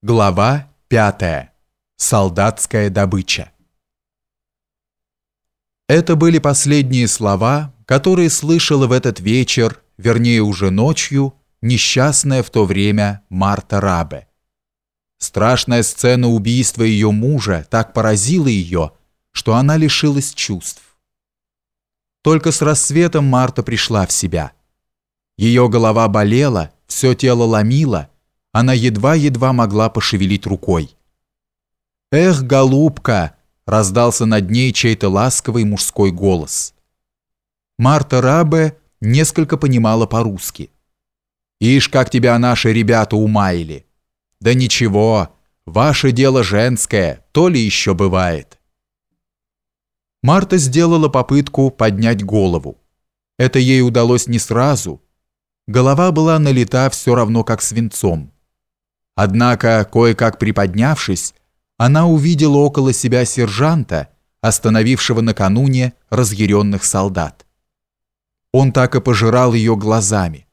Глава 5. Солдатская добыча. Это были последние слова, которые слышала в этот вечер, вернее уже ночью, несчастная в то время Марта Рабе. Страшная сцена убийства ее мужа так поразила ее, что она лишилась чувств. Только с рассветом Марта пришла в себя. Ее голова болела, все тело ломило, она едва-едва могла пошевелить рукой. «Эх, голубка!» – раздался над ней чей-то ласковый мужской голос. Марта Рабе несколько понимала по-русски. «Ишь, как тебя наши ребята умаили!» «Да ничего, ваше дело женское, то ли еще бывает». Марта сделала попытку поднять голову. Это ей удалось не сразу. Голова была налита все равно как свинцом. Однако, кое-как приподнявшись, она увидела около себя сержанта, остановившего накануне разъяренных солдат. Он так и пожирал ее глазами.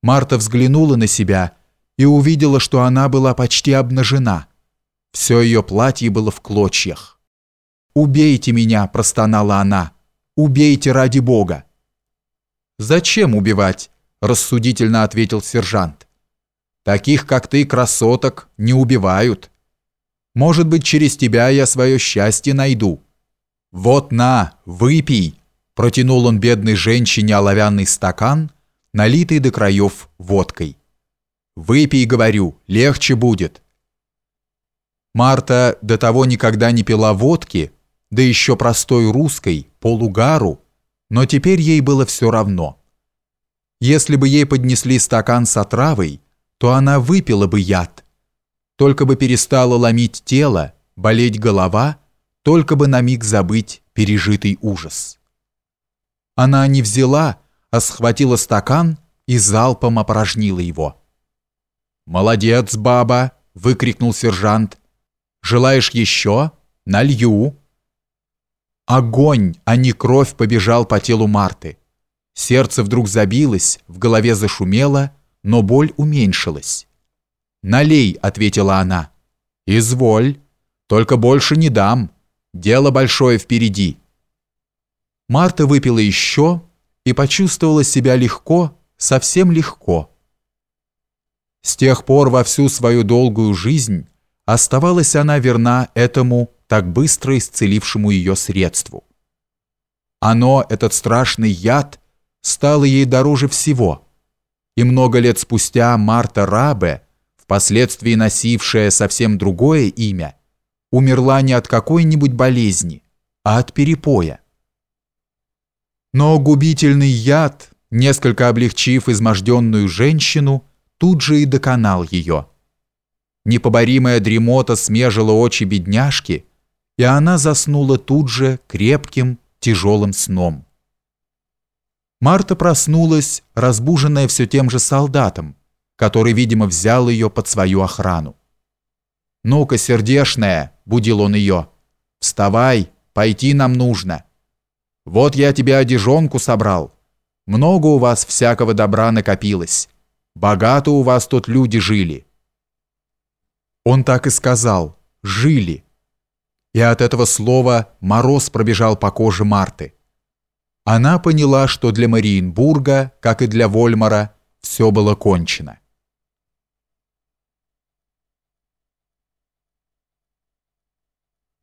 Марта взглянула на себя и увидела, что она была почти обнажена. Все ее платье было в клочьях. «Убейте меня!» – простонала она. «Убейте ради Бога!» «Зачем убивать?» – рассудительно ответил сержант. Таких, как ты, красоток, не убивают. Может быть, через тебя я свое счастье найду. Вот на, выпей!» Протянул он бедной женщине оловянный стакан, налитый до краев водкой. «Выпей, говорю, легче будет». Марта до того никогда не пила водки, да еще простой русской, полугару, но теперь ей было все равно. Если бы ей поднесли стакан с отравой, то она выпила бы яд. Только бы перестала ломить тело, болеть голова, только бы на миг забыть пережитый ужас. Она не взяла, а схватила стакан и залпом опорожнила его. «Молодец, баба!» — выкрикнул сержант. «Желаешь еще? Налью!» Огонь, а не кровь побежал по телу Марты. Сердце вдруг забилось, в голове зашумело, но боль уменьшилась. «Налей», — ответила она. «Изволь, только больше не дам. Дело большое впереди». Марта выпила еще и почувствовала себя легко, совсем легко. С тех пор во всю свою долгую жизнь оставалась она верна этому так быстро исцелившему ее средству. Оно, этот страшный яд, стало ей дороже всего – и много лет спустя Марта Рабе, впоследствии носившая совсем другое имя, умерла не от какой-нибудь болезни, а от перепоя. Но губительный яд, несколько облегчив изможденную женщину, тут же и доконал ее. Непоборимая дремота смежила очи бедняжки, и она заснула тут же крепким, тяжелым сном. Марта проснулась, разбуженная все тем же солдатом, который, видимо, взял ее под свою охрану. «Ну-ка, сердешная!» – будил он ее. «Вставай, пойти нам нужно. Вот я тебе одежонку собрал. Много у вас всякого добра накопилось. Богато у вас тут люди жили». Он так и сказал «жили». И от этого слова мороз пробежал по коже Марты. Она поняла, что для Мариенбурга, как и для Вольмара, все было кончено.